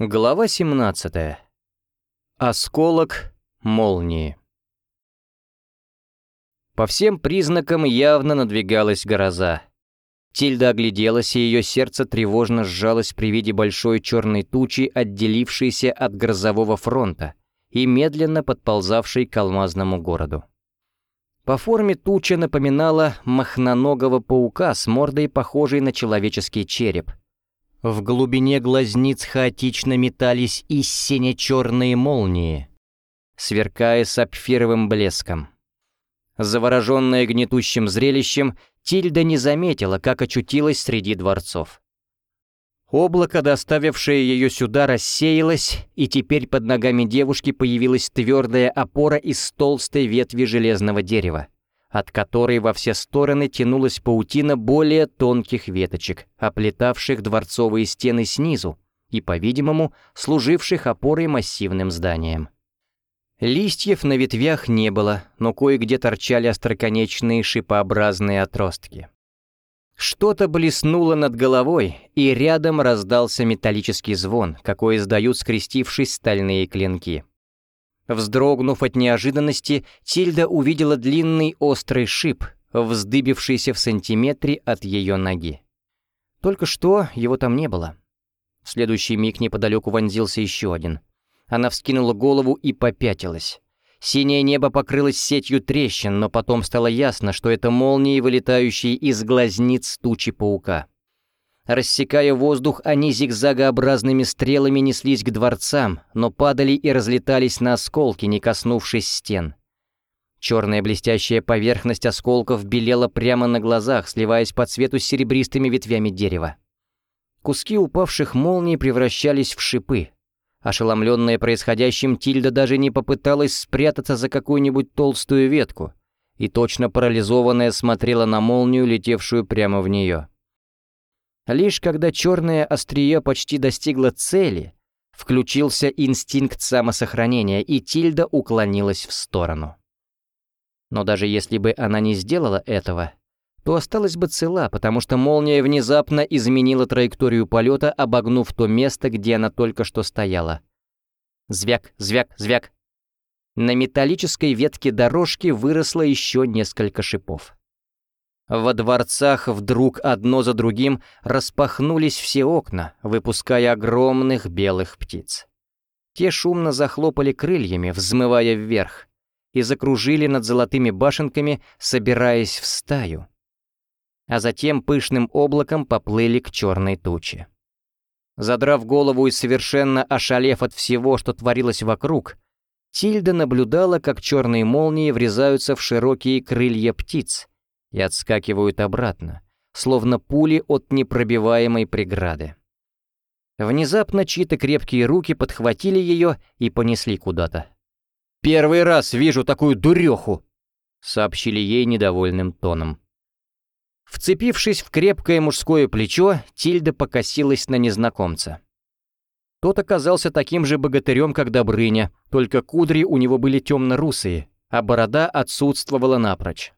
Глава 17. Осколок молнии. По всем признакам явно надвигалась гроза. Тильда огляделась, и ее сердце тревожно сжалось при виде большой черной тучи, отделившейся от грозового фронта и медленно подползавшей к алмазному городу. По форме туча напоминала махноногого паука с мордой, похожей на человеческий череп — в глубине глазниц хаотично метались и сине-черные молнии, сверкая сапфировым блеском. Завороженная гнетущим зрелищем, Тильда не заметила, как очутилась среди дворцов. Облако, доставившее ее сюда, рассеялось, и теперь под ногами девушки появилась твердая опора из толстой ветви железного дерева от которой во все стороны тянулась паутина более тонких веточек, оплетавших дворцовые стены снизу и, по-видимому, служивших опорой массивным зданиям. Листьев на ветвях не было, но кое-где торчали остроконечные шипообразные отростки. Что-то блеснуло над головой, и рядом раздался металлический звон, какой издают скрестившись стальные клинки. Вздрогнув от неожиданности, Тильда увидела длинный острый шип, вздыбившийся в сантиметре от ее ноги. Только что его там не было. В следующий миг неподалеку вонзился еще один. Она вскинула голову и попятилась. Синее небо покрылось сетью трещин, но потом стало ясно, что это молнии, вылетающие из глазниц тучи паука. Рассекая воздух, они зигзагообразными стрелами неслись к дворцам, но падали и разлетались на осколки, не коснувшись стен. Черная блестящая поверхность осколков белела прямо на глазах, сливаясь по цвету с серебристыми ветвями дерева. Куски упавших молний превращались в шипы. Ошеломленная происходящим, Тильда даже не попыталась спрятаться за какую-нибудь толстую ветку и точно парализованная смотрела на молнию, летевшую прямо в нее. Лишь когда черное острие почти достигло цели, включился инстинкт самосохранения, и Тильда уклонилась в сторону. Но даже если бы она не сделала этого, то осталась бы цела, потому что молния внезапно изменила траекторию полета, обогнув то место, где она только что стояла. Звяк, звяк, звяк. На металлической ветке дорожки выросло еще несколько шипов. Во дворцах вдруг одно за другим распахнулись все окна, выпуская огромных белых птиц. Те шумно захлопали крыльями, взмывая вверх, и закружили над золотыми башенками, собираясь в стаю. А затем пышным облаком поплыли к черной туче. Задрав голову и совершенно ошалев от всего, что творилось вокруг, Тильда наблюдала, как черные молнии врезаются в широкие крылья птиц, и отскакивают обратно, словно пули от непробиваемой преграды. Внезапно чьи-то крепкие руки подхватили ее и понесли куда-то. «Первый раз вижу такую дуреху!» — сообщили ей недовольным тоном. Вцепившись в крепкое мужское плечо, Тильда покосилась на незнакомца. Тот оказался таким же богатырем, как Добрыня, только кудри у него были темно-русые, а борода отсутствовала напрочь.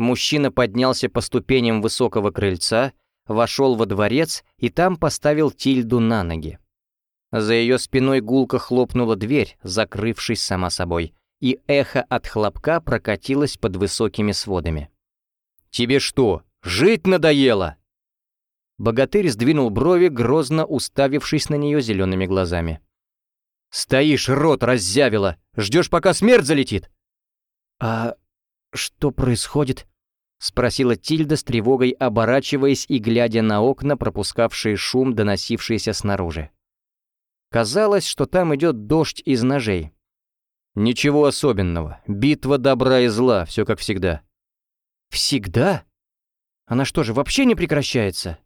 Мужчина поднялся по ступеням высокого крыльца, вошел во дворец и там поставил Тильду на ноги. За ее спиной гулко хлопнула дверь, закрывшись сама собой, и эхо от хлопка прокатилось под высокими сводами. «Тебе что, жить надоело?» Богатырь сдвинул брови, грозно уставившись на нее зелеными глазами. «Стоишь, рот раззявила! Ждешь, пока смерть залетит!» «А что происходит?» — спросила Тильда с тревогой, оборачиваясь и глядя на окна, пропускавшие шум, доносившийся снаружи. Казалось, что там идет дождь из ножей. «Ничего особенного. Битва добра и зла, все как всегда». «Всегда? Она что же, вообще не прекращается?»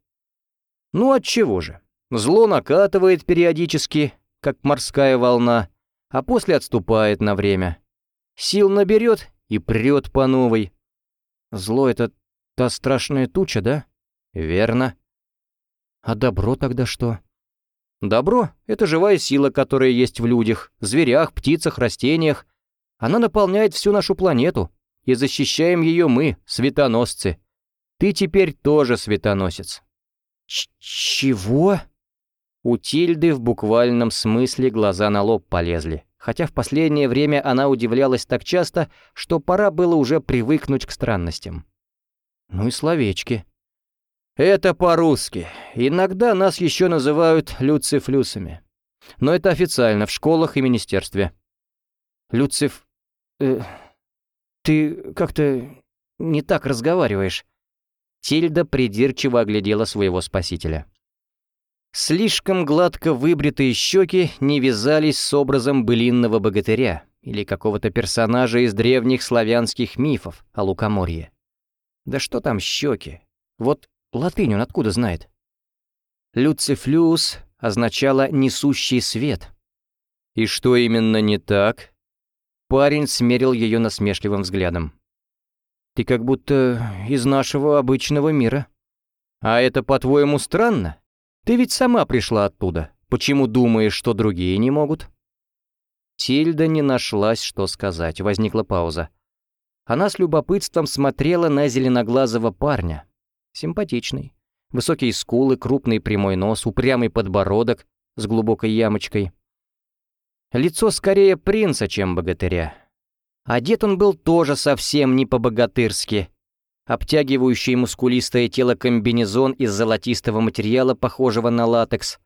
«Ну, отчего же? Зло накатывает периодически, как морская волна, а после отступает на время. Сил наберет и прет по новой, Зло — это та страшная туча, да? Верно. А добро тогда что? Добро — это живая сила, которая есть в людях, зверях, птицах, растениях. Она наполняет всю нашу планету, и защищаем ее мы, светоносцы. Ты теперь тоже светоносец. Ч чего? У Тильды в буквальном смысле глаза на лоб полезли, хотя в последнее время она удивлялась так часто, что пора было уже привыкнуть к странностям. Ну и словечки. Это по-русски. Иногда нас еще называют люцифлюсами. Но это официально, в школах и министерстве. Люциф... Э, ты как-то не так разговариваешь. Тильда придирчиво оглядела своего спасителя. Слишком гладко выбритые щеки не вязались с образом былинного богатыря или какого-то персонажа из древних славянских мифов о лукоморье. Да что там щеки? Вот латынь он откуда знает? Люцифлюс означало «несущий свет». И что именно не так? Парень смерил ее насмешливым взглядом. Ты как будто из нашего обычного мира. А это, по-твоему, странно? Ты ведь сама пришла оттуда. Почему думаешь, что другие не могут?» Тильда не нашлась, что сказать. Возникла пауза. Она с любопытством смотрела на зеленоглазого парня. Симпатичный. Высокие скулы, крупный прямой нос, упрямый подбородок с глубокой ямочкой. Лицо скорее принца, чем богатыря. Одет он был тоже совсем не по-богатырски. Обтягивающий мускулистое тело комбинезон из золотистого материала, похожего на латекс,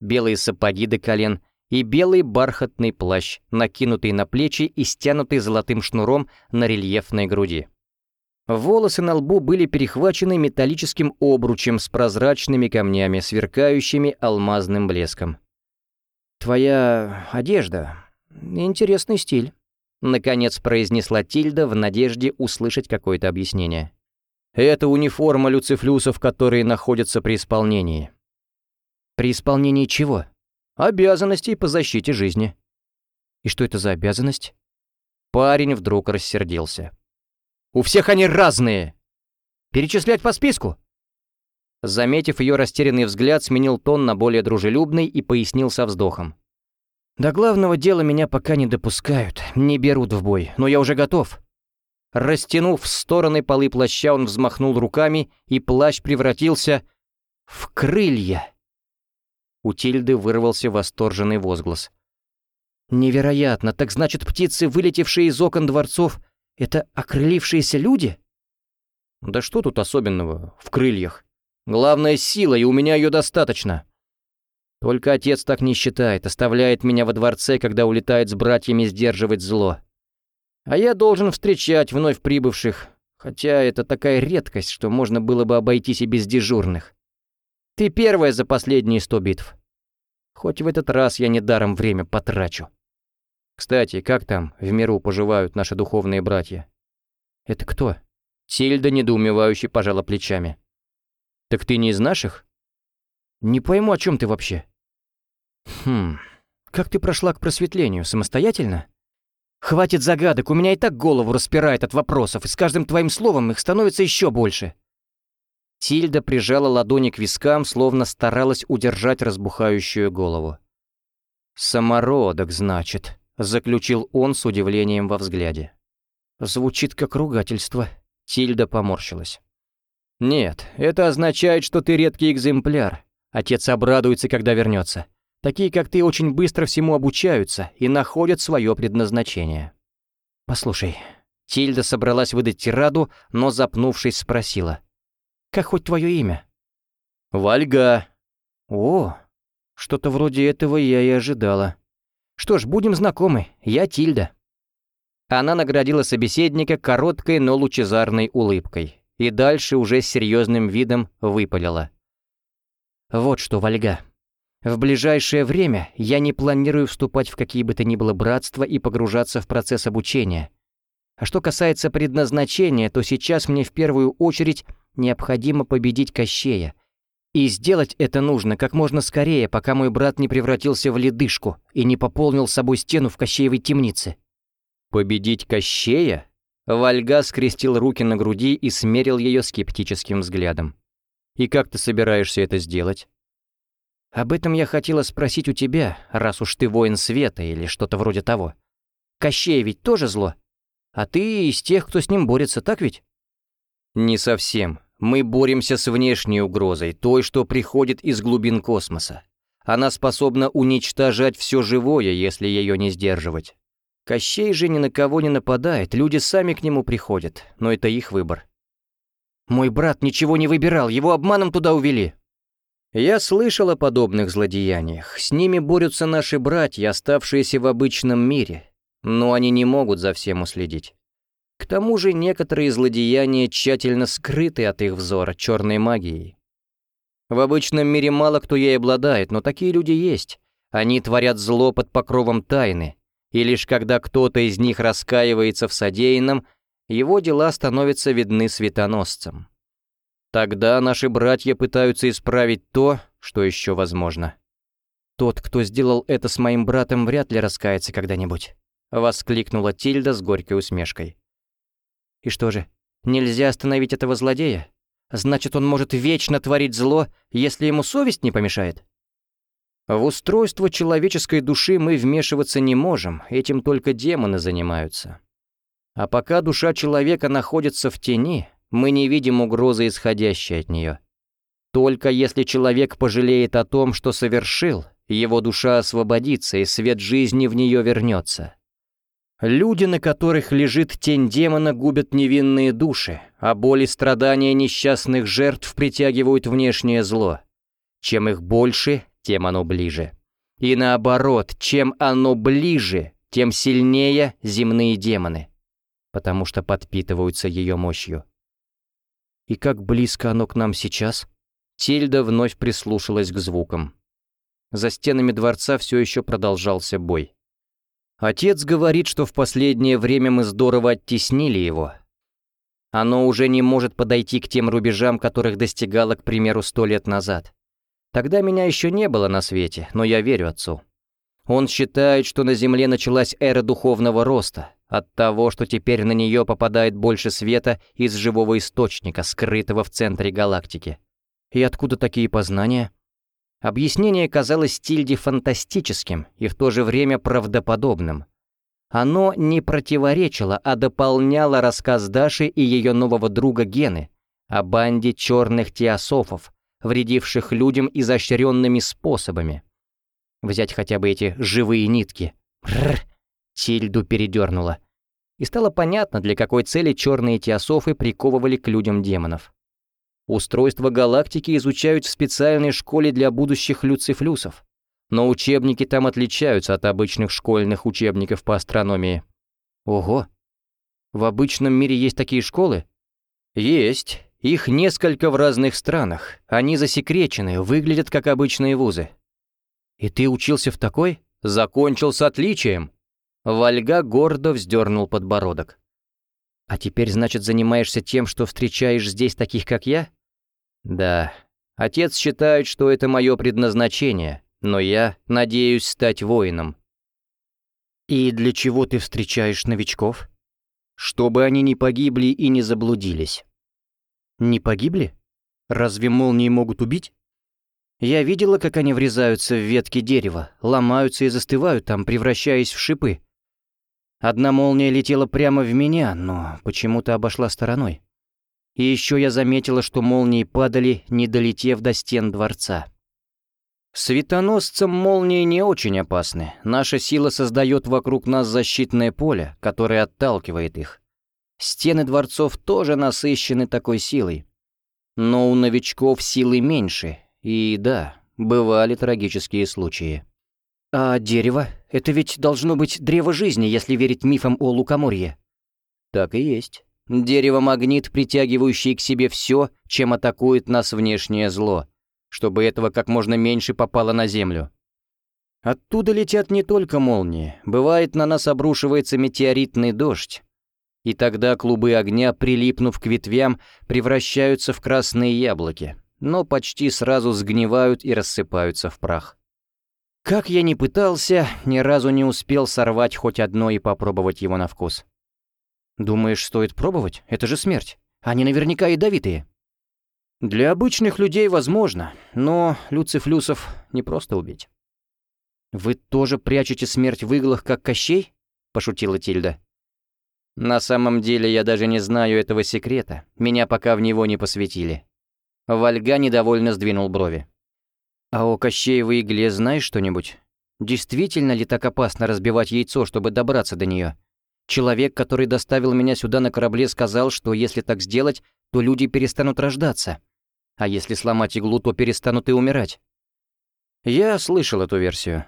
белые сапоги до колен и белый бархатный плащ, накинутый на плечи и стянутый золотым шнуром на рельефной груди. Волосы на лбу были перехвачены металлическим обручем с прозрачными камнями, сверкающими алмазным блеском. «Твоя одежда. Интересный стиль», Наконец произнесла Тильда в надежде услышать какое-то объяснение. «Это униформа люцифлюсов, которые находятся при исполнении». «При исполнении чего?» «Обязанностей по защите жизни». «И что это за обязанность?» Парень вдруг рассердился. «У всех они разные! Перечислять по списку?» Заметив ее растерянный взгляд, сменил тон на более дружелюбный и пояснил со вздохом. До главного дела меня пока не допускают, не берут в бой, но я уже готов. Растянув в стороны полы плаща, он взмахнул руками, и плащ превратился в крылья. У Тильды вырвался восторженный возглас. «Невероятно! Так значит, птицы, вылетевшие из окон дворцов, это окрылившиеся люди?» «Да что тут особенного в крыльях? Главная сила, и у меня ее достаточно. Только отец так не считает, оставляет меня во дворце, когда улетает с братьями сдерживать зло. А я должен встречать вновь прибывших, хотя это такая редкость, что можно было бы обойтись и без дежурных. Ты первая за последние сто битв. Хоть в этот раз я недаром время потрачу. Кстати, как там в миру поживают наши духовные братья? Это кто? Тильда недоумевающе пожала плечами. Так ты не из наших? Не пойму, о чем ты вообще. Хм, как ты прошла к просветлению, самостоятельно? Хватит загадок, у меня и так голову распирает от вопросов, и с каждым твоим словом их становится еще больше. Тильда прижала ладони к вискам, словно старалась удержать разбухающую голову. «Самородок, значит», — заключил он с удивлением во взгляде. «Звучит как ругательство», — Тильда поморщилась. «Нет, это означает, что ты редкий экземпляр. Отец обрадуется, когда вернется. Такие, как ты, очень быстро всему обучаются и находят свое предназначение. Послушай, Тильда собралась выдать тираду, но, запнувшись, спросила. «Как хоть твое имя?» «Вальга». «О, что-то вроде этого я и ожидала. Что ж, будем знакомы, я Тильда». Она наградила собеседника короткой, но лучезарной улыбкой и дальше уже с серьезным видом выпалила. Вот что, Вальга. В ближайшее время я не планирую вступать в какие бы то ни было братства и погружаться в процесс обучения. А что касается предназначения, то сейчас мне в первую очередь необходимо победить Кощея. И сделать это нужно как можно скорее, пока мой брат не превратился в ледышку и не пополнил собой стену в Кощеевой темнице. «Победить Кощея?» Вальга скрестил руки на груди и смерил ее скептическим взглядом. И как ты собираешься это сделать? Об этом я хотела спросить у тебя, раз уж ты воин света или что-то вроде того. Кощей ведь тоже зло. А ты из тех, кто с ним борется, так ведь? Не совсем. Мы боремся с внешней угрозой, той, что приходит из глубин космоса. Она способна уничтожать все живое, если ее не сдерживать. Кощей же ни на кого не нападает, люди сами к нему приходят, но это их выбор. Мой брат ничего не выбирал, его обманом туда увели. Я слышал о подобных злодеяниях. С ними борются наши братья, оставшиеся в обычном мире. Но они не могут за всем уследить. К тому же некоторые злодеяния тщательно скрыты от их взора черной магией. В обычном мире мало кто ей обладает, но такие люди есть. Они творят зло под покровом тайны, и лишь когда кто-то из них раскаивается в содеянном, его дела становятся видны светоносцам. Тогда наши братья пытаются исправить то, что еще возможно. «Тот, кто сделал это с моим братом, вряд ли раскается когда-нибудь», — воскликнула Тильда с горькой усмешкой. «И что же, нельзя остановить этого злодея? Значит, он может вечно творить зло, если ему совесть не помешает?» В устройство человеческой души мы вмешиваться не можем, этим только демоны занимаются. А пока душа человека находится в тени, мы не видим угрозы, исходящей от нее. Только если человек пожалеет о том, что совершил, его душа освободится, и свет жизни в нее вернется. Люди, на которых лежит тень демона, губят невинные души, а боли и страдания несчастных жертв притягивают внешнее зло. Чем их больше, тем оно ближе. И наоборот, чем оно ближе, тем сильнее земные демоны, потому что подпитываются ее мощью. И как близко оно к нам сейчас? Тильда вновь прислушалась к звукам. За стенами дворца все еще продолжался бой. Отец говорит, что в последнее время мы здорово оттеснили его. Оно уже не может подойти к тем рубежам, которых достигало, к примеру, сто лет назад. Тогда меня еще не было на свете, но я верю отцу. Он считает, что на Земле началась эра духовного роста, от того, что теперь на нее попадает больше света из живого источника, скрытого в центре галактики. И откуда такие познания? Объяснение казалось Тильде фантастическим и в то же время правдоподобным. Оно не противоречило, а дополняло рассказ Даши и ее нового друга Гены о банде черных теософов, вредивших людям изощренными способами. Взять хотя бы эти живые нитки. Рррр. Тильду передернула. И стало понятно, для какой цели черные теософы приковывали к людям демонов. Устройство галактики изучают в специальной школе для будущих люцифлюсов. Но учебники там отличаются от обычных школьных учебников по астрономии. Ого! В обычном мире есть такие школы? Есть. Их несколько в разных странах. Они засекречены, выглядят как обычные вузы. И ты учился в такой? Закончил с отличием. Вальга гордо вздернул подбородок. «А теперь, значит, занимаешься тем, что встречаешь здесь таких, как я?» «Да. Отец считает, что это мое предназначение, но я надеюсь стать воином». «И для чего ты встречаешь новичков?» «Чтобы они не погибли и не заблудились». «Не погибли? Разве молнии могут убить?» «Я видела, как они врезаются в ветки дерева, ломаются и застывают там, превращаясь в шипы. Одна молния летела прямо в меня, но почему-то обошла стороной. И еще я заметила, что молнии падали, не долетев до стен дворца. Светоносцам молнии не очень опасны. Наша сила создает вокруг нас защитное поле, которое отталкивает их. Стены дворцов тоже насыщены такой силой. Но у новичков силы меньше, и да, бывали трагические случаи. «А дерево? Это ведь должно быть древо жизни, если верить мифам о лукоморье». «Так и есть. Дерево-магнит, притягивающий к себе все, чем атакует нас внешнее зло, чтобы этого как можно меньше попало на землю». Оттуда летят не только молнии, бывает на нас обрушивается метеоритный дождь. И тогда клубы огня, прилипнув к ветвям, превращаются в красные яблоки, но почти сразу сгнивают и рассыпаются в прах. Как я ни пытался, ни разу не успел сорвать хоть одно и попробовать его на вкус. Думаешь, стоит пробовать? Это же смерть. Они наверняка ядовитые. Для обычных людей возможно, но люцифлюсов не просто убить. «Вы тоже прячете смерть в иглах, как Кощей?» — пошутила Тильда. «На самом деле я даже не знаю этого секрета. Меня пока в него не посвятили». Вальга недовольно сдвинул брови. «А о Кощеевой игле знаешь что-нибудь? Действительно ли так опасно разбивать яйцо, чтобы добраться до нее? Человек, который доставил меня сюда на корабле, сказал, что если так сделать, то люди перестанут рождаться. А если сломать иглу, то перестанут и умирать. Я слышал эту версию.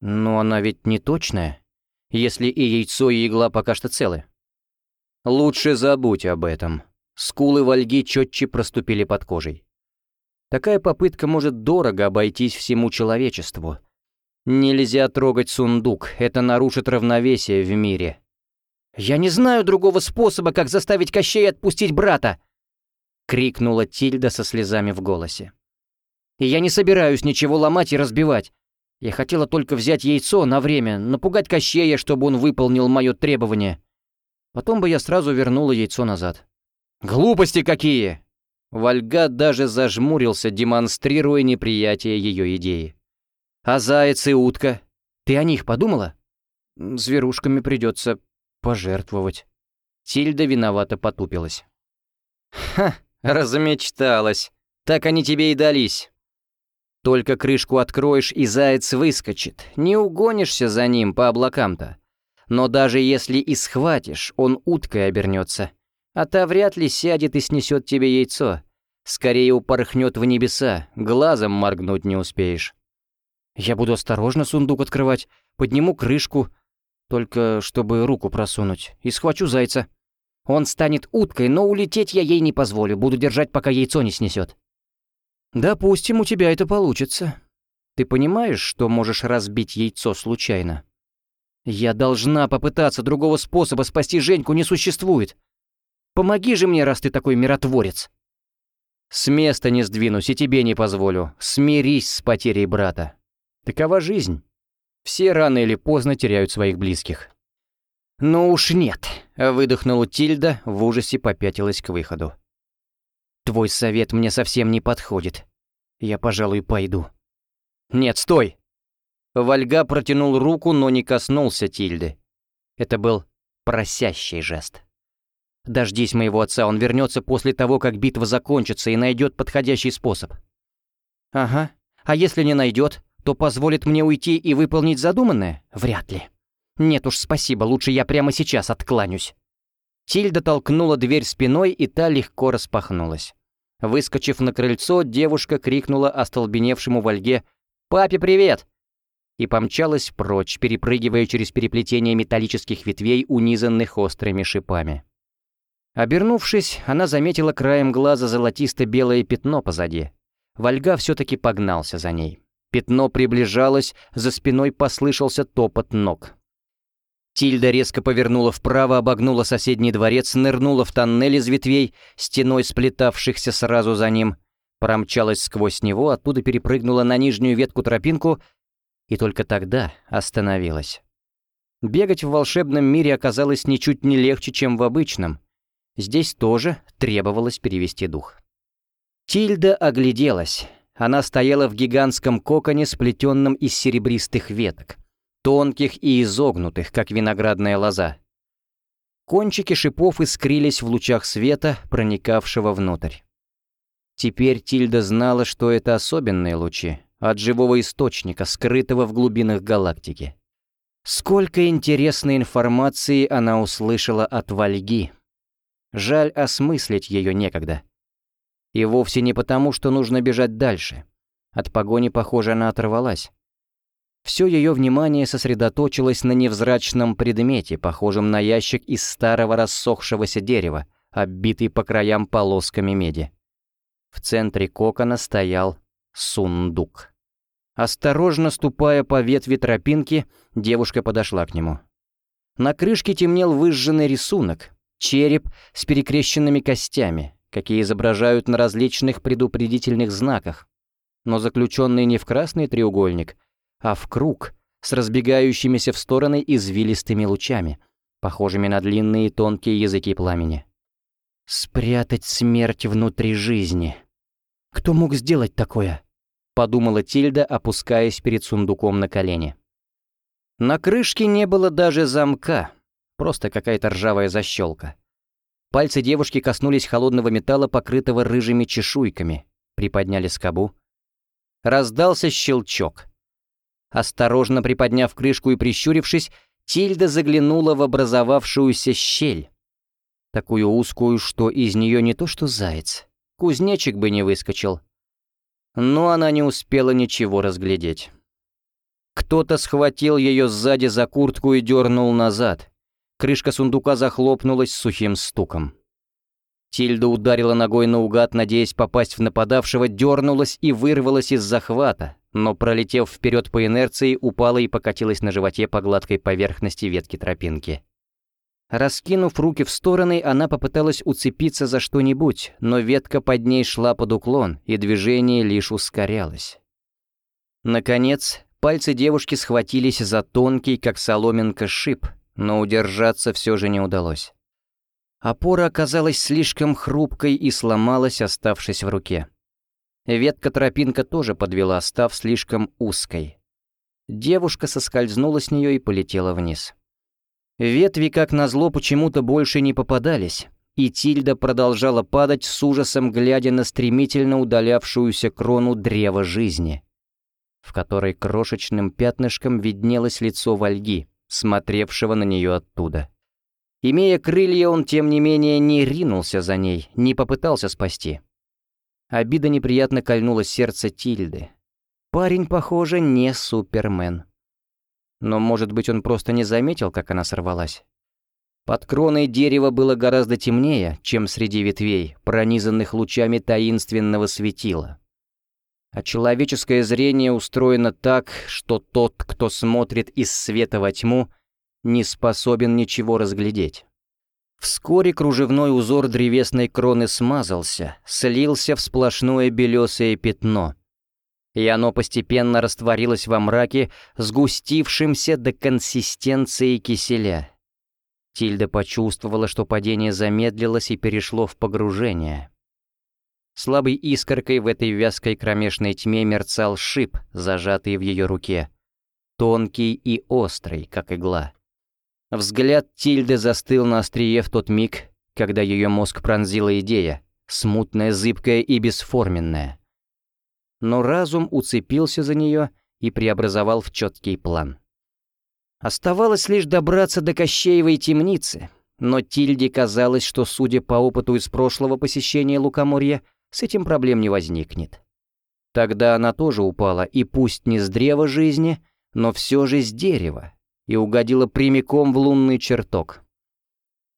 Но она ведь не точная, если и яйцо, и игла пока что целы. Лучше забудь об этом. Скулы Вальги четче проступили под кожей. Такая попытка может дорого обойтись всему человечеству. Нельзя трогать сундук, это нарушит равновесие в мире. «Я не знаю другого способа, как заставить Кощея отпустить брата!» — крикнула Тильда со слезами в голосе. «И я не собираюсь ничего ломать и разбивать. Я хотела только взять яйцо на время, напугать Кощея, чтобы он выполнил мое требование. Потом бы я сразу вернула яйцо назад». «Глупости какие!» Вальга даже зажмурился, демонстрируя неприятие ее идеи. «А заяц и утка? Ты о них подумала?» «Зверушками придется пожертвовать». Тильда виновато потупилась. «Ха, размечталась. Так они тебе и дались. Только крышку откроешь, и заяц выскочит. Не угонишься за ним по облакам-то. Но даже если и схватишь, он уткой обернется. А та вряд ли сядет и снесет тебе яйцо. Скорее упорхнет в небеса, глазом моргнуть не успеешь. Я буду осторожно сундук открывать, подниму крышку, только чтобы руку просунуть, и схвачу зайца. Он станет уткой, но улететь я ей не позволю, буду держать, пока яйцо не снесет. Допустим, у тебя это получится. Ты понимаешь, что можешь разбить яйцо случайно? Я должна попытаться, другого способа спасти Женьку не существует. Помоги же мне, раз ты такой миротворец. С места не сдвинусь и тебе не позволю. Смирись с потерей брата. Такова жизнь. Все рано или поздно теряют своих близких. «Ну уж нет», — выдохнула Тильда, в ужасе попятилась к выходу. «Твой совет мне совсем не подходит. Я, пожалуй, пойду». «Нет, стой!» Вальга протянул руку, но не коснулся Тильды. Это был просящий жест. «Дождись моего отца, он вернется после того, как битва закончится и найдет подходящий способ». «Ага, а если не найдет, то позволит мне уйти и выполнить задуманное? Вряд ли. Нет уж, спасибо, лучше я прямо сейчас откланюсь. Тильда толкнула дверь спиной, и та легко распахнулась. Выскочив на крыльцо, девушка крикнула остолбеневшему Вольге «Папе привет!» и помчалась прочь, перепрыгивая через переплетение металлических ветвей, унизанных острыми шипами. Обернувшись, она заметила краем глаза золотисто-белое пятно позади. Вольга все-таки погнался за ней. Пятно приближалось, за спиной послышался топот ног. Тильда резко повернула вправо, обогнула соседний дворец, нырнула в тоннель из ветвей, стеной сплетавшихся сразу за ним, промчалась сквозь него, оттуда перепрыгнула на нижнюю ветку тропинку и только тогда остановилась. Бегать в волшебном мире оказалось ничуть не легче, чем в обычном. Здесь тоже требовалось перевести дух. Тильда огляделась. Она стояла в гигантском коконе, сплетенном из серебристых веток, тонких и изогнутых, как виноградная лоза. Кончики шипов искрились в лучах света, проникавшего внутрь. Теперь Тильда знала, что это особенные лучи, от живого источника, скрытого в глубинах галактики. Сколько интересной информации она услышала от Вальги. Жаль, осмыслить ее некогда. И вовсе не потому, что нужно бежать дальше. От погони, похоже, она оторвалась. Все ее внимание сосредоточилось на невзрачном предмете, похожем на ящик из старого рассохшегося дерева, оббитый по краям полосками меди. В центре кокона стоял сундук. Осторожно ступая по ветви тропинки, девушка подошла к нему. На крышке темнел выжженный рисунок, череп с перекрещенными костями, какие изображают на различных предупредительных знаках, но заключенный не в красный треугольник, а в круг с разбегающимися в стороны извилистыми лучами, похожими на длинные тонкие языки пламени. «Спрятать смерть внутри жизни. Кто мог сделать такое?» — подумала Тильда, опускаясь перед сундуком на колени. На крышке не было даже замка, просто какая-то ржавая защелка. Пальцы девушки коснулись холодного металла, покрытого рыжими чешуйками, приподняли скобу. Раздался щелчок. Осторожно приподняв крышку и прищурившись, Тильда заглянула в образовавшуюся щель. Такую узкую, что из нее не то что заяц, кузнечик бы не выскочил. Но она не успела ничего разглядеть. Кто-то схватил ее сзади за куртку и дернул назад. Крышка сундука захлопнулась с сухим стуком. Тильда ударила ногой наугад, надеясь попасть в нападавшего, дернулась и вырвалась из захвата, но, пролетев вперед по инерции, упала и покатилась на животе по гладкой поверхности ветки тропинки. Раскинув руки в стороны, она попыталась уцепиться за что-нибудь, но ветка под ней шла под уклон, и движение лишь ускорялось. Наконец, пальцы девушки схватились за тонкий, как соломинка, шип, но удержаться все же не удалось. Опора оказалась слишком хрупкой и сломалась, оставшись в руке. Ветка-тропинка тоже подвела, став слишком узкой. Девушка соскользнула с нее и полетела вниз. Ветви, как назло, почему-то больше не попадались, и Тильда продолжала падать с ужасом, глядя на стремительно удалявшуюся крону древа жизни, в которой крошечным пятнышком виднелось лицо Вальги, смотревшего на нее оттуда. Имея крылья, он, тем не менее, не ринулся за ней, не попытался спасти. Обида неприятно кольнула сердце Тильды. Парень, похоже, не Супермен. Но, может быть, он просто не заметил, как она сорвалась. Под кроной дерева было гораздо темнее, чем среди ветвей, пронизанных лучами таинственного светила. А человеческое зрение устроено так, что тот, кто смотрит из света во тьму, не способен ничего разглядеть. Вскоре кружевной узор древесной кроны смазался, слился в сплошное белесое пятно — и оно постепенно растворилось во мраке, сгустившемся до консистенции киселя. Тильда почувствовала, что падение замедлилось и перешло в погружение. Слабой искоркой в этой вязкой кромешной тьме мерцал шип, зажатый в ее руке, тонкий и острый, как игла. Взгляд Тильды застыл на острие в тот миг, когда ее мозг пронзила идея, смутная, зыбкая и бесформенная но разум уцепился за нее и преобразовал в четкий план. Оставалось лишь добраться до Кощеевой темницы, но Тильде казалось, что, судя по опыту из прошлого посещения Лукоморья, с этим проблем не возникнет. Тогда она тоже упала, и пусть не с древа жизни, но все же с дерева, и угодила прямиком в лунный чертог.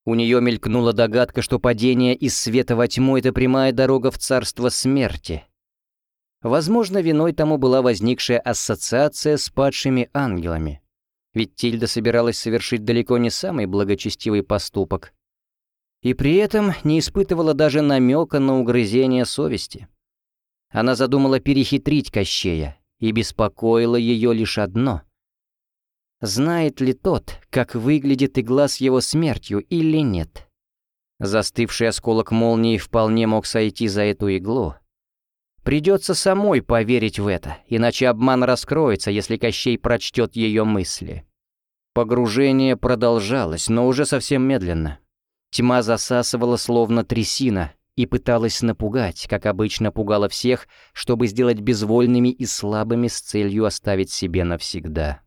У нее мелькнула догадка, что падение из света во тьму — это прямая дорога в царство смерти — Возможно, виной тому была возникшая ассоциация с падшими ангелами. Ведь Тильда собиралась совершить далеко не самый благочестивый поступок. И при этом не испытывала даже намека на угрызение совести. Она задумала перехитрить Кощея, и беспокоило ее лишь одно. Знает ли тот, как выглядит игла с его смертью или нет? Застывший осколок молнии вполне мог сойти за эту иглу, Придется самой поверить в это, иначе обман раскроется, если Кощей прочтет ее мысли. Погружение продолжалось, но уже совсем медленно. Тьма засасывала словно трясина и пыталась напугать, как обычно пугала всех, чтобы сделать безвольными и слабыми с целью оставить себе навсегда.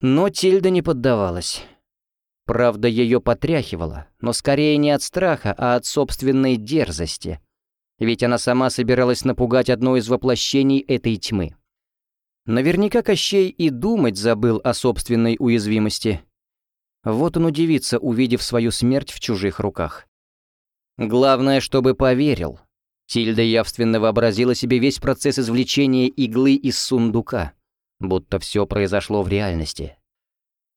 Но Тильда не поддавалась. Правда, ее потряхивало, но скорее не от страха, а от собственной дерзости — ведь она сама собиралась напугать одно из воплощений этой тьмы. Наверняка Кощей и думать забыл о собственной уязвимости. Вот он удивится, увидев свою смерть в чужих руках. Главное, чтобы поверил. Тильда явственно вообразила себе весь процесс извлечения иглы из сундука, будто все произошло в реальности.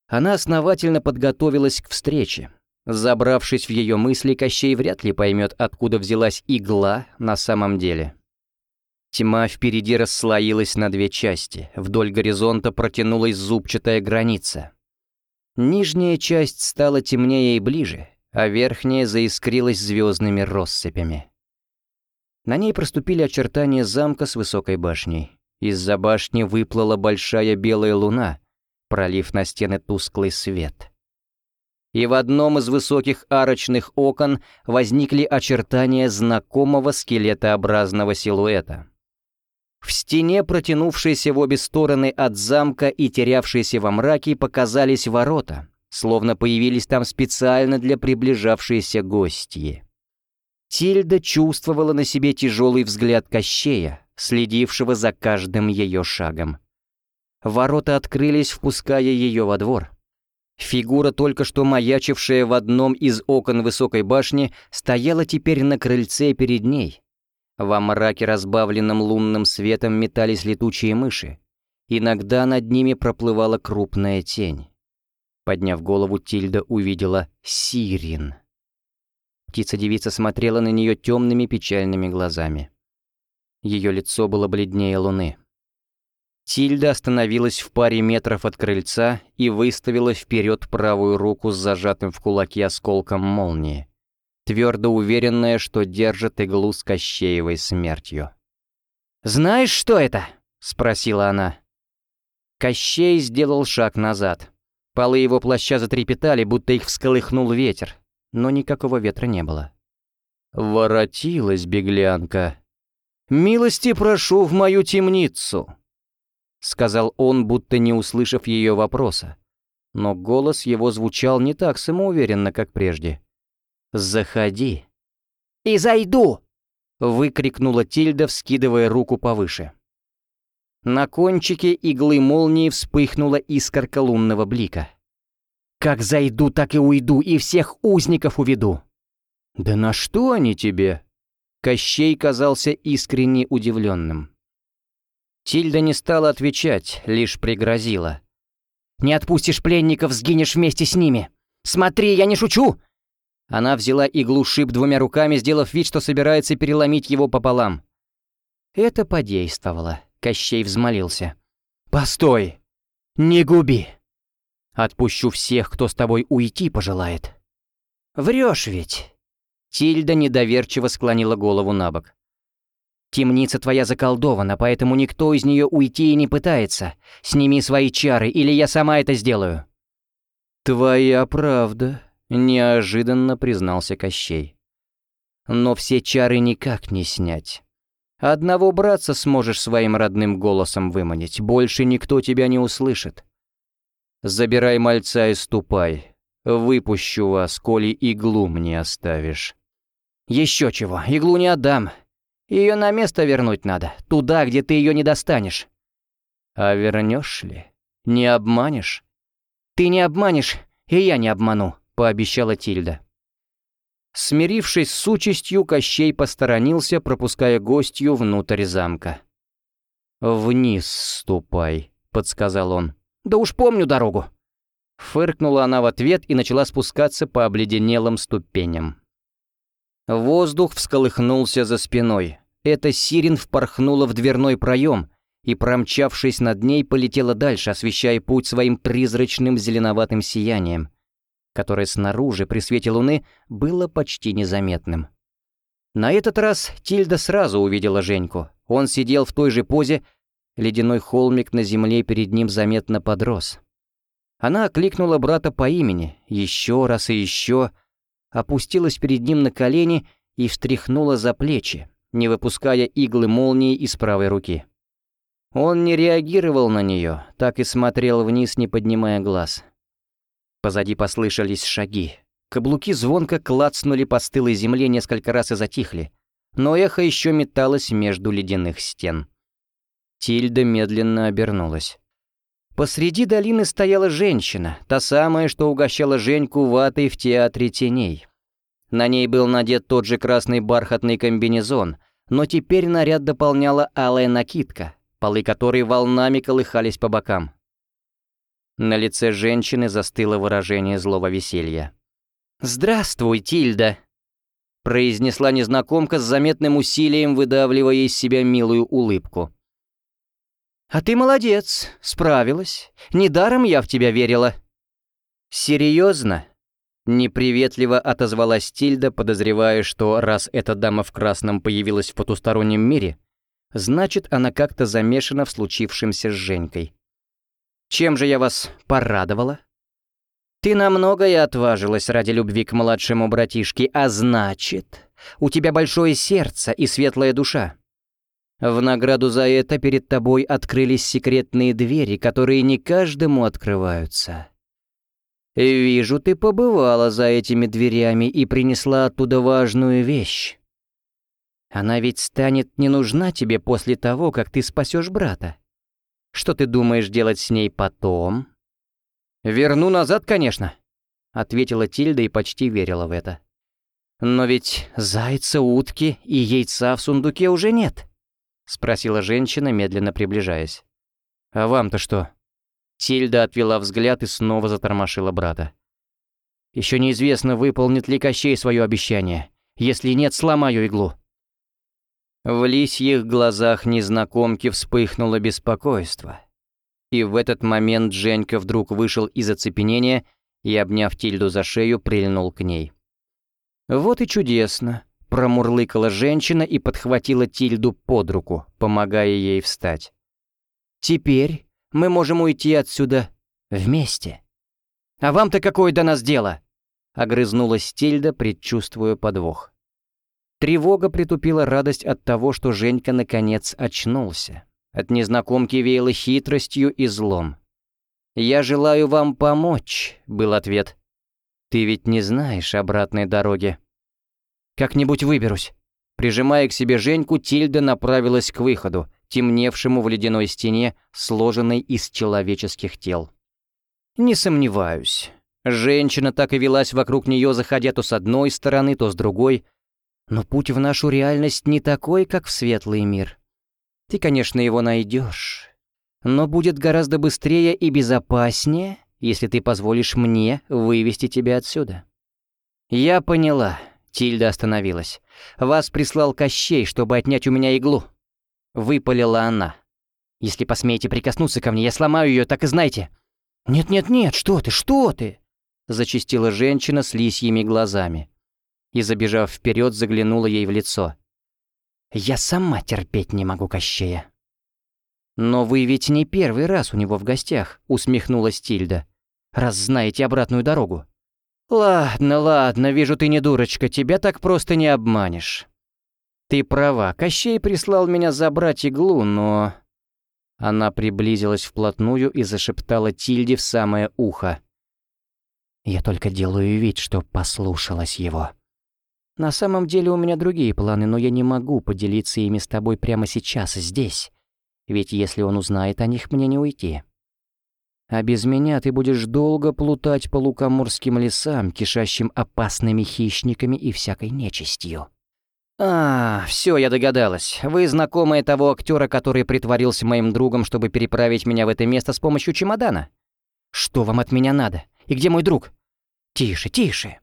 Она основательно подготовилась к встрече, Забравшись в ее мысли, Кощей вряд ли поймет, откуда взялась игла на самом деле. Тьма впереди расслоилась на две части, вдоль горизонта протянулась зубчатая граница. Нижняя часть стала темнее и ближе, а верхняя заискрилась звездными россыпями. На ней проступили очертания замка с высокой башней. Из-за башни выплыла большая белая луна, пролив на стены тусклый свет и в одном из высоких арочных окон возникли очертания знакомого скелетообразного силуэта. В стене, протянувшейся в обе стороны от замка и терявшейся во мраке, показались ворота, словно появились там специально для приближавшейся гостьи. Тильда чувствовала на себе тяжелый взгляд Кощея, следившего за каждым ее шагом. Ворота открылись, впуская ее во двор. Фигура, только что маячившая в одном из окон высокой башни, стояла теперь на крыльце перед ней. Во мраке, разбавленном лунным светом, метались летучие мыши. Иногда над ними проплывала крупная тень. Подняв голову, Тильда увидела Сирин. Птица-девица смотрела на нее темными печальными глазами. Ее лицо было бледнее луны. Тильда остановилась в паре метров от крыльца и выставила вперед правую руку с зажатым в кулаке осколком молнии, твердо уверенная, что держит иглу с Кощеевой смертью. «Знаешь, что это?» — спросила она. Кощей сделал шаг назад. Полы его плаща затрепетали, будто их всколыхнул ветер, но никакого ветра не было. «Воротилась беглянка. Милости прошу в мою темницу!» — сказал он, будто не услышав ее вопроса. Но голос его звучал не так самоуверенно, как прежде. «Заходи». «И зайду!» — выкрикнула Тильда, вскидывая руку повыше. На кончике иглы молнии вспыхнула искорка лунного блика. «Как зайду, так и уйду, и всех узников уведу!» «Да на что они тебе?» Кощей казался искренне удивленным. Тильда не стала отвечать, лишь пригрозила. «Не отпустишь пленников, сгинешь вместе с ними! Смотри, я не шучу!» Она взяла иглу шип двумя руками, сделав вид, что собирается переломить его пополам. Это подействовало. Кощей взмолился. «Постой! Не губи! Отпущу всех, кто с тобой уйти пожелает». «Врешь ведь!» Тильда недоверчиво склонила голову на бок. Темница твоя заколдована, поэтому никто из нее уйти и не пытается. Сними свои чары, или я сама это сделаю». «Твоя правда», — неожиданно признался Кощей. «Но все чары никак не снять. Одного братца сможешь своим родным голосом выманить, больше никто тебя не услышит. Забирай мальца и ступай. Выпущу вас, коли иглу мне оставишь». «Еще чего, иглу не отдам. Ее на место вернуть надо, туда, где ты ее не достанешь». «А вернешь ли? Не обманешь?» «Ты не обманешь, и я не обману», — пообещала Тильда. Смирившись с участью, Кощей посторонился, пропуская гостью внутрь замка. «Вниз ступай», — подсказал он. «Да уж помню дорогу». Фыркнула она в ответ и начала спускаться по обледенелым ступеням. Воздух всколыхнулся за спиной. Эта сирен впорхнула в дверной проем и, промчавшись над ней, полетела дальше, освещая путь своим призрачным зеленоватым сиянием, которое снаружи при свете луны было почти незаметным. На этот раз Тильда сразу увидела Женьку. Он сидел в той же позе, ледяной холмик на земле перед ним заметно подрос. Она окликнула брата по имени, еще раз и еще, опустилась перед ним на колени и встряхнула за плечи, не выпуская иглы молнии из правой руки. Он не реагировал на нее, так и смотрел вниз, не поднимая глаз. Позади послышались шаги. Каблуки звонко клацнули по стылой земле несколько раз и затихли, но эхо еще металось между ледяных стен. Тильда медленно обернулась. Посреди долины стояла женщина, та самая, что угощала Женьку ватой в театре теней. На ней был надет тот же красный бархатный комбинезон, но теперь наряд дополняла алая накидка, полы которой волнами колыхались по бокам. На лице женщины застыло выражение злого веселья. «Здравствуй, Тильда!» произнесла незнакомка с заметным усилием, выдавливая из себя милую улыбку. «А ты молодец, справилась. Недаром я в тебя верила». «Серьезно?» Неприветливо отозвалась Тильда, подозревая, что раз эта дама в красном появилась в потустороннем мире, значит, она как-то замешана в случившемся с Женькой. «Чем же я вас порадовала?» «Ты на многое отважилась ради любви к младшему братишке, а значит, у тебя большое сердце и светлая душа. В награду за это перед тобой открылись секретные двери, которые не каждому открываются. Вижу, ты побывала за этими дверями и принесла оттуда важную вещь. Она ведь станет не нужна тебе после того, как ты спасешь брата. Что ты думаешь делать с ней потом? Верну назад, конечно, ответила Тильда и почти верила в это. Но ведь зайца, утки и яйца в сундуке уже нет. — спросила женщина, медленно приближаясь. «А вам-то что?» Тильда отвела взгляд и снова затормошила брата. «Еще неизвестно, выполнит ли Кощей свое обещание. Если нет, сломаю иглу». В лисьих глазах незнакомки вспыхнуло беспокойство. И в этот момент Женька вдруг вышел из оцепенения и, обняв Тильду за шею, прильнул к ней. «Вот и чудесно. Промурлыкала женщина и подхватила Тильду под руку, помогая ей встать. «Теперь мы можем уйти отсюда вместе». «А вам-то какое до нас дело?» — огрызнулась Тильда, предчувствуя подвох. Тревога притупила радость от того, что Женька наконец очнулся. От незнакомки веяло хитростью и злом. «Я желаю вам помочь», — был ответ. «Ты ведь не знаешь обратной дороги». Как-нибудь выберусь». Прижимая к себе Женьку, Тильда направилась к выходу, темневшему в ледяной стене, сложенной из человеческих тел. «Не сомневаюсь. Женщина так и велась вокруг нее, заходя то с одной стороны, то с другой. Но путь в нашу реальность не такой, как в светлый мир. Ты, конечно, его найдешь, но будет гораздо быстрее и безопаснее, если ты позволишь мне вывести тебя отсюда». «Я поняла», Тильда остановилась. «Вас прислал Кощей, чтобы отнять у меня иглу». Выпалила она. «Если посмеете прикоснуться ко мне, я сломаю ее, так и знайте». «Нет-нет-нет, что ты, что ты?» Зачистила женщина с лисьими глазами. И, забежав вперед, заглянула ей в лицо. «Я сама терпеть не могу Кощея». «Но вы ведь не первый раз у него в гостях», — усмехнулась Тильда. «Раз знаете обратную дорогу». «Ладно, ладно, вижу, ты не дурочка, тебя так просто не обманешь. Ты права, Кощей прислал меня забрать иглу, но...» Она приблизилась вплотную и зашептала Тильде в самое ухо. «Я только делаю вид, что послушалась его. На самом деле у меня другие планы, но я не могу поделиться ими с тобой прямо сейчас, здесь. Ведь если он узнает о них, мне не уйти. А без меня ты будешь долго плутать по лукоморским лесам, кишащим опасными хищниками и всякой нечистью. А, все, я догадалась. Вы знакомые того актера, который притворился моим другом, чтобы переправить меня в это место с помощью чемодана? Что вам от меня надо? И где мой друг? Тише, тише.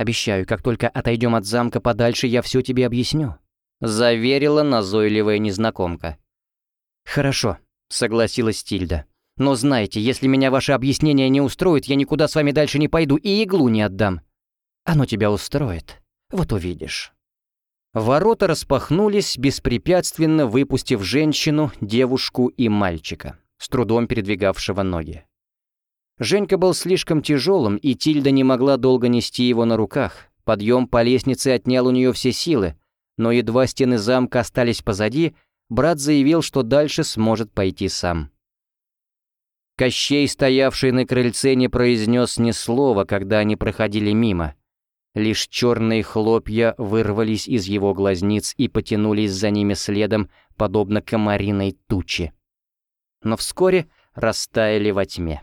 Обещаю, как только отойдем от замка подальше, я все тебе объясню. Заверила назойливая незнакомка. Хорошо, согласилась Тильда. Но знайте, если меня ваше объяснение не устроит, я никуда с вами дальше не пойду и иглу не отдам. Оно тебя устроит. Вот увидишь». Ворота распахнулись, беспрепятственно выпустив женщину, девушку и мальчика, с трудом передвигавшего ноги. Женька был слишком тяжелым, и Тильда не могла долго нести его на руках. Подъем по лестнице отнял у нее все силы, но едва стены замка остались позади, брат заявил, что дальше сможет пойти сам. Кощей, стоявший на крыльце, не произнес ни слова, когда они проходили мимо. Лишь черные хлопья вырвались из его глазниц и потянулись за ними следом, подобно комариной туче. Но вскоре растаяли во тьме.